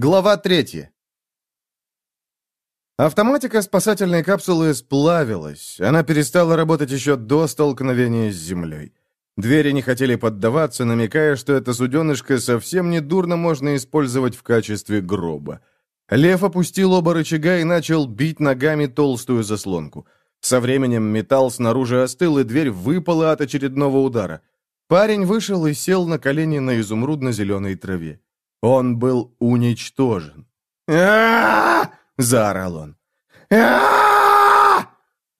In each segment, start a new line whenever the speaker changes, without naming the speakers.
Глава третья. Автоматика спасательной капсулы сплавилась. Она перестала работать еще до столкновения с землей. Двери не хотели поддаваться, намекая, что это суденышко совсем не дурно можно использовать в качестве гроба. Лев опустил оба рычага и начал бить ногами толстую заслонку. Со временем металл снаружи остыл, и дверь выпала от очередного удара. Парень вышел и сел на колени на изумрудно-зеленой траве. Он был уничтожен. заорал он.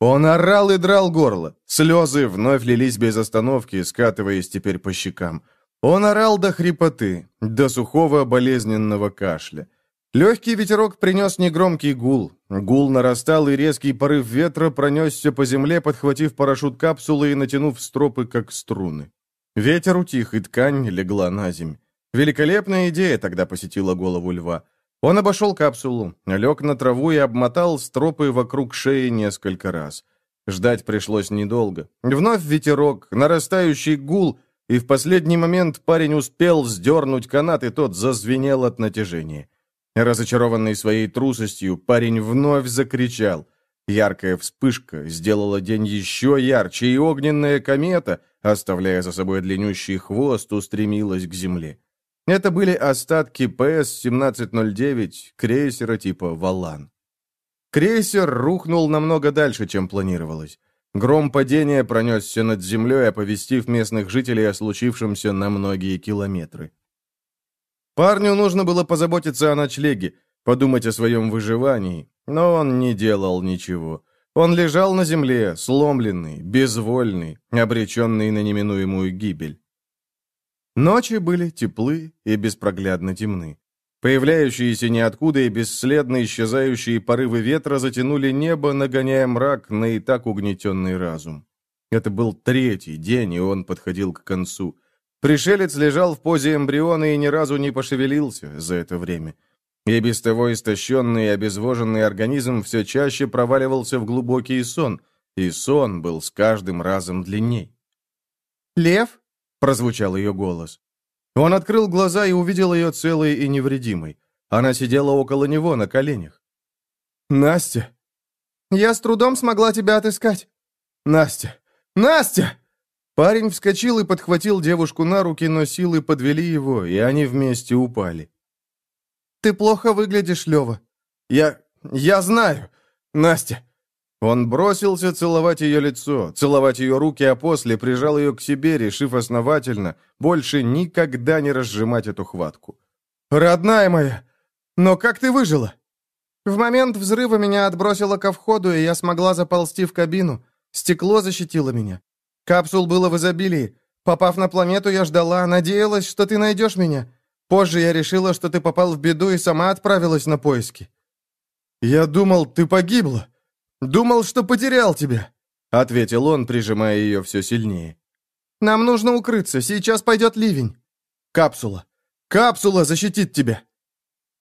Он орал и драл горло. Слезы вновь лились без остановки, скатываясь теперь по щекам. Он орал до хрипоты, до сухого болезненного кашля. Легкий ветерок принес негромкий гул. Гул нарастал, и резкий порыв ветра пронесся по земле, подхватив парашют капсулы и натянув стропы, как струны. Ветер утих, и ткань легла на земь. Великолепная идея тогда посетила голову льва. Он обошел капсулу, лег на траву и обмотал стропы вокруг шеи несколько раз. Ждать пришлось недолго. Вновь ветерок, нарастающий гул, и в последний момент парень успел сдернуть канат, и тот зазвенел от натяжения. Разочарованный своей трусостью, парень вновь закричал. Яркая вспышка сделала день еще ярче, и огненная комета, оставляя за собой длиннющий хвост, устремилась к земле. Это были остатки ПС-1709, крейсера типа «Валан». Крейсер рухнул намного дальше, чем планировалось. Гром падения пронесся над землей, оповестив местных жителей о случившемся на многие километры. Парню нужно было позаботиться о ночлеге, подумать о своем выживании, но он не делал ничего. Он лежал на земле, сломленный, безвольный, обреченный на неминуемую гибель. Ночи были теплы и беспроглядно темны. Появляющиеся ниоткуда и бесследно исчезающие порывы ветра затянули небо, нагоняя мрак на и так угнетенный разум. Это был третий день, и он подходил к концу. Пришелец лежал в позе эмбриона и ни разу не пошевелился за это время. И без того истощенный и обезвоженный организм все чаще проваливался в глубокий сон, и сон был с каждым разом длинней. «Лев?» — прозвучал ее голос. Он открыл глаза и увидел ее целой и невредимой. Она сидела около него на коленях. «Настя!» «Я с трудом смогла тебя отыскать!» «Настя! Настя!» Парень вскочил и подхватил девушку на руки, но силы подвели его, и они вместе упали. «Ты плохо выглядишь, Лева». «Я... я знаю. Настя, он бросился целовать ее лицо, целовать ее руки, а после прижал ее к себе, решив основательно больше никогда не разжимать эту хватку. «Родная моя! Но как ты выжила?» В момент взрыва меня отбросило ко входу, и я смогла заползти в кабину. Стекло защитило меня. Капсул было в изобилии. Попав на планету, я ждала, надеялась, что ты найдешь меня. Позже я решила, что ты попал в беду и сама отправилась на поиски. «Я думал, ты погибла», «Думал, что потерял тебя», — ответил он, прижимая ее все сильнее. «Нам нужно укрыться, сейчас пойдет ливень. Капсула. Капсула защитит тебя».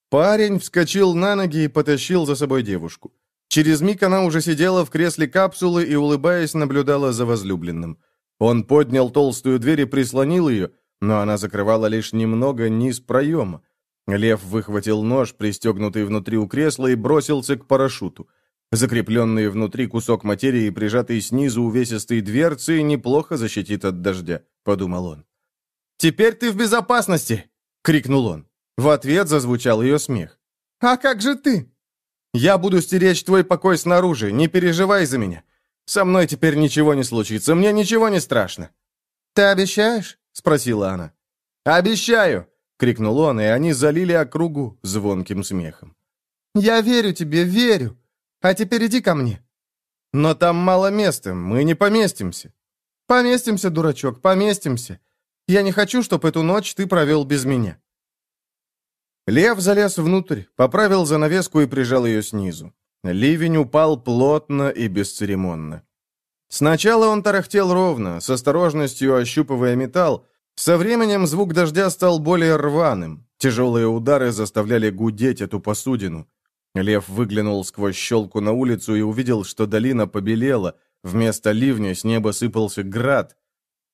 Парень вскочил на ноги и потащил за собой девушку. Через миг она уже сидела в кресле капсулы и, улыбаясь, наблюдала за возлюбленным. Он поднял толстую дверь и прислонил ее, но она закрывала лишь немного низ проема. Лев выхватил нож, пристегнутый внутри у кресла, и бросился к парашюту. Закрепленный внутри кусок материи, прижатый снизу увесистой дверцы, неплохо защитит от дождя, подумал он. «Теперь ты в безопасности!» — крикнул он. В ответ зазвучал ее смех. «А как же ты?» «Я буду стеречь твой покой снаружи, не переживай за меня. Со мной теперь ничего не случится, мне ничего не страшно». «Ты обещаешь?» — спросила она. «Обещаю!» — крикнул он, и они залили округу звонким смехом. «Я верю тебе, верю!» А теперь иди ко мне». «Но там мало места, мы не поместимся». «Поместимся, дурачок, поместимся. Я не хочу, чтобы эту ночь ты провел без меня». Лев залез внутрь, поправил занавеску и прижал ее снизу. Ливень упал плотно и бесцеремонно. Сначала он тарахтел ровно, с осторожностью ощупывая металл. Со временем звук дождя стал более рваным. Тяжелые удары заставляли гудеть эту посудину. Лев выглянул сквозь щелку на улицу и увидел, что долина побелела. Вместо ливня с неба сыпался град.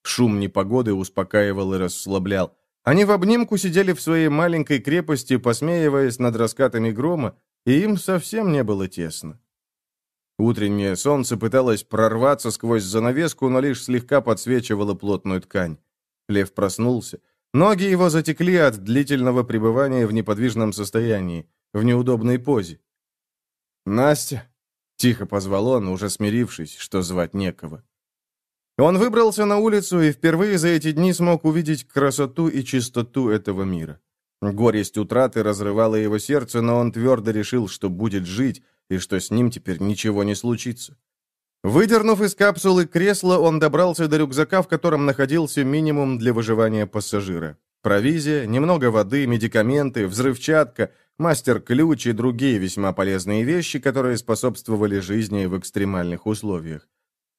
Шум непогоды успокаивал и расслаблял. Они в обнимку сидели в своей маленькой крепости, посмеиваясь над раскатами грома, и им совсем не было тесно. Утреннее солнце пыталось прорваться сквозь занавеску, но лишь слегка подсвечивало плотную ткань. Лев проснулся. Ноги его затекли от длительного пребывания в неподвижном состоянии, в неудобной позе. «Настя!» — тихо позвал он, уже смирившись, что звать некого. Он выбрался на улицу и впервые за эти дни смог увидеть красоту и чистоту этого мира. Горесть утраты разрывала его сердце, но он твердо решил, что будет жить, и что с ним теперь ничего не случится. Выдернув из капсулы кресло, он добрался до рюкзака, в котором находился минимум для выживания пассажира. Провизия, немного воды, медикаменты, взрывчатка, мастер-ключ и другие весьма полезные вещи, которые способствовали жизни в экстремальных условиях.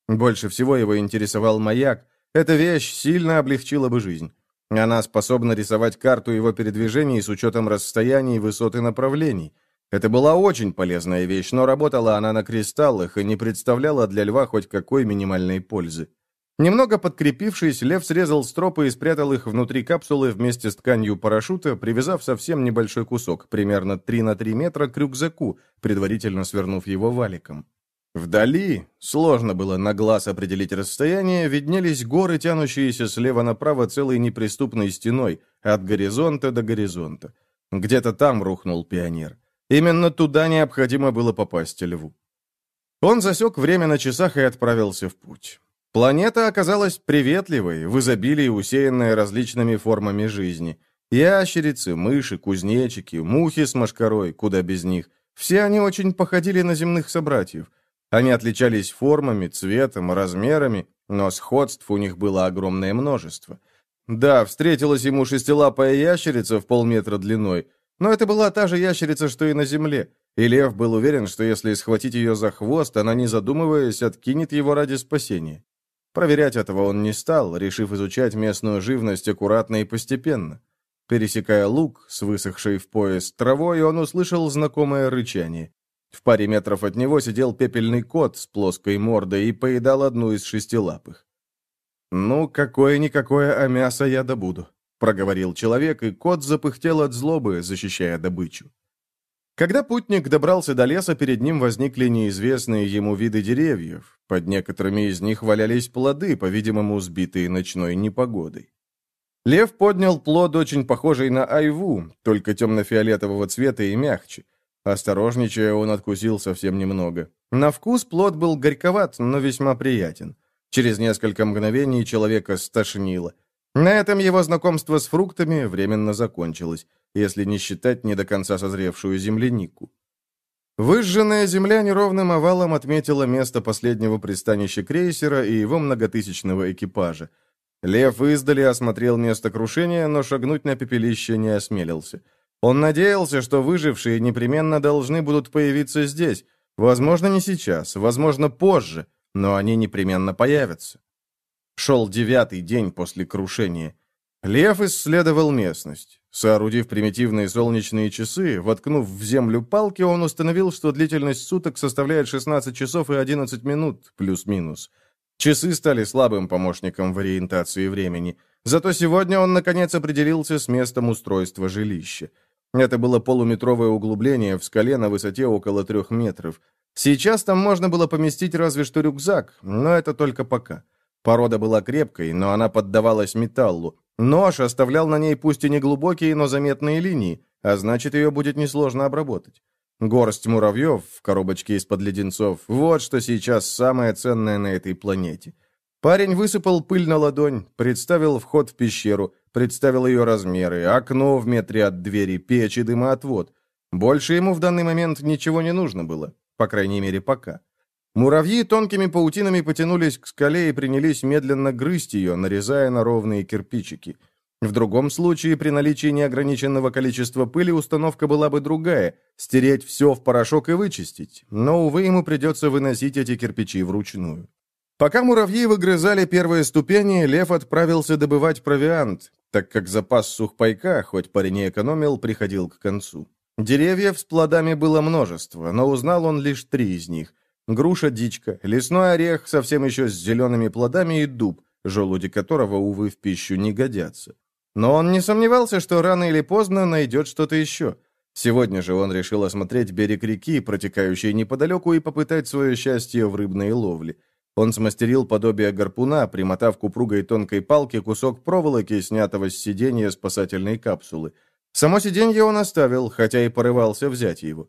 Больше всего его интересовал маяк. Эта вещь сильно облегчила бы жизнь. Она способна рисовать карту его передвижений с учетом расстояний, высот и направлений. Это была очень полезная вещь, но работала она на кристаллах и не представляла для льва хоть какой минимальной пользы. Немного подкрепившись, лев срезал стропы и спрятал их внутри капсулы вместе с тканью парашюта, привязав совсем небольшой кусок, примерно 3 на 3 метра, к рюкзаку, предварительно свернув его валиком. Вдали, сложно было на глаз определить расстояние, виднелись горы, тянущиеся слева направо целой неприступной стеной, от горизонта до горизонта. Где-то там рухнул пионер. Именно туда необходимо было попасть льву. Он засек время на часах и отправился в путь. Планета оказалась приветливой, в изобилии усеянная различными формами жизни. Ящерицы, мыши, кузнечики, мухи с мошкарой, куда без них. Все они очень походили на земных собратьев – они отличались формами, цветом, размерами, но сходств у них было огромное множество. Да, встретилась ему шестилапая ящерица в полметра длиной, но это была та же ящерица, что и на земле, и Лев был уверен, что если схватить ее за хвост, она, не задумываясь, откинет его ради спасения. Проверять этого он не стал, решив изучать местную живность аккуратно и постепенно. Пересекая луг с высохшей в пояс травой, он услышал знакомое рычание. В паре метров от него сидел пепельный кот с плоской мордой и поедал одну из шестилапых. «Ну, какое-никакое, а мясо я добуду», — проговорил человек, и кот запыхтел от злобы, защищая добычу. Когда путник добрался до леса, перед ним возникли неизвестные ему виды деревьев. Под некоторыми из них валялись плоды, по-видимому, сбитые ночной непогодой. Лев поднял плод, очень похожий на айву, только темно-фиолетового цвета и мягче. Осторожничая, он откусил совсем немного. На вкус плод был горьковат, но весьма приятен. Через несколько мгновений человека стошнило. На этом его знакомство с фруктами временно закончилось, если не считать не до конца созревшую землянику. Выжженная земля неровным овалом отметила место последнего пристанища крейсера и его многотысячного экипажа. Лев издали осмотрел место крушения, но шагнуть на пепелище не осмелился. Он надеялся, что выжившие непременно должны будут появиться здесь. Возможно, не сейчас, возможно, позже, но они непременно появятся. Шел девятый день после крушения. Лев исследовал местность. Соорудив примитивные солнечные часы, воткнув в землю палки, он установил, что длительность суток составляет 16 часов и 11 минут, плюс-минус. Часы стали слабым помощником в ориентации времени. Зато сегодня он, наконец, определился с местом устройства жилища. Это было полуметровое углубление в скале на высоте около трех метров. Сейчас там можно было поместить разве что рюкзак, но это только пока. Порода была крепкой, но она поддавалась металлу. Нож оставлял на ней пусть и не глубокие, но заметные линии, а значит, ее будет несложно обработать. Горсть муравьев в коробочке из-под леденцов – вот что сейчас самое ценное на этой планете. Парень высыпал пыль на ладонь, представил вход в пещеру, представил ее размеры, окно в метре от двери, печь и дымоотвод. Больше ему в данный момент ничего не нужно было, по крайней мере, пока. Муравьи тонкими паутинами потянулись к скале и принялись медленно грызть ее, нарезая на ровные кирпичики. В другом случае, при наличии неограниченного количества пыли, установка была бы другая – стереть все в порошок и вычистить. Но, увы, ему придется выносить эти кирпичи вручную. Пока муравьи выгрызали первые ступени, Лев отправился добывать провиант, так как запас сухпайка, хоть парень и экономил, приходил к концу. Деревьев с плодами было множество, но узнал он лишь три из них. Груша-дичка, лесной орех совсем еще с зелеными плодами и дуб, желуди которого, увы, в пищу не годятся. Но он не сомневался, что рано или поздно найдет что-то еще. Сегодня же он решил осмотреть берег реки, протекающей неподалеку, и попытать свое счастье в рыбной ловле. Он смастерил подобие гарпуна, примотав к упругой тонкой палке кусок проволоки, снятого с сиденья спасательной капсулы. Само сиденье он оставил, хотя и порывался взять его.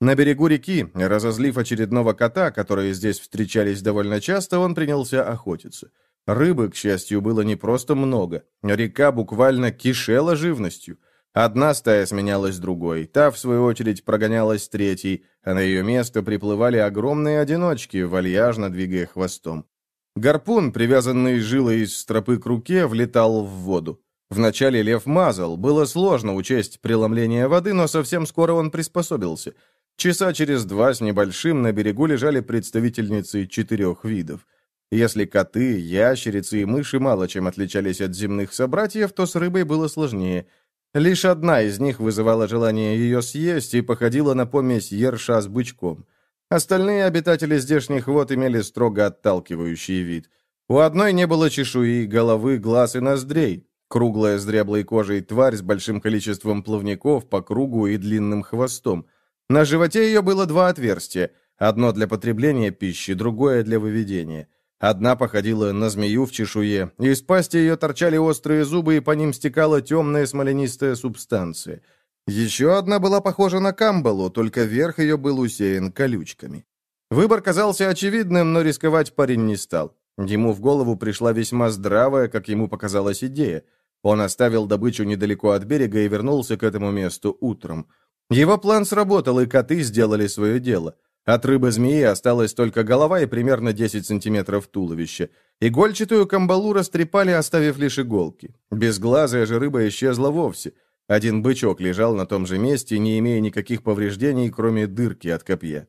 На берегу реки, разозлив очередного кота, которые здесь встречались довольно часто, он принялся охотиться. Рыбы, к счастью, было не просто много. Река буквально кишела живностью. Одна стая сменялась другой, та, в свою очередь, прогонялась третьей, а на ее место приплывали огромные одиночки, вальяжно двигая хвостом. Гарпун, привязанный жилой из стропы к руке, влетал в воду. Вначале лев мазал, было сложно учесть преломление воды, но совсем скоро он приспособился – Часа через два с небольшим на берегу лежали представительницы четырех видов. Если коты, ящерицы и мыши мало чем отличались от земных собратьев, то с рыбой было сложнее. Лишь одна из них вызывала желание ее съесть и походила на помесь ерша с бычком. Остальные обитатели здешних вод имели строго отталкивающий вид. У одной не было чешуи, головы, глаз и ноздрей. Круглая с дряблой кожей тварь с большим количеством плавников по кругу и длинным хвостом – на животе ее было два отверстия, одно для потребления пищи, другое для выведения. Одна походила на змею в чешуе, из пасти ее торчали острые зубы, и по ним стекала темная смоленистая субстанция. Еще одна была похожа на камбалу, только верх ее был усеян колючками. Выбор казался очевидным, но рисковать парень не стал. Ему в голову пришла весьма здравая, как ему показалась, идея. Он оставил добычу недалеко от берега и вернулся к этому месту утром. Его план сработал, и коты сделали свое дело. От рыбы-змеи осталась только голова и примерно 10 сантиметров туловища. Игольчатую камбалу растрепали, оставив лишь иголки. Безглазая же рыба исчезла вовсе. Один бычок лежал на том же месте, не имея никаких повреждений, кроме дырки от копья.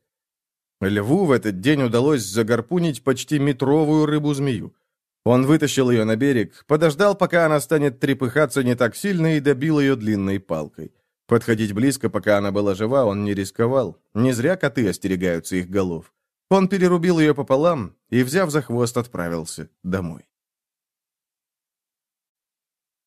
Льву в этот день удалось загорпунить почти метровую рыбу-змею. Он вытащил ее на берег, подождал, пока она станет трепыхаться не так сильно, и добил ее длинной палкой. Подходить близко, пока она была жива, он не рисковал. Не зря коты остерегаются их голов. Он перерубил ее пополам и, взяв за хвост, отправился домой.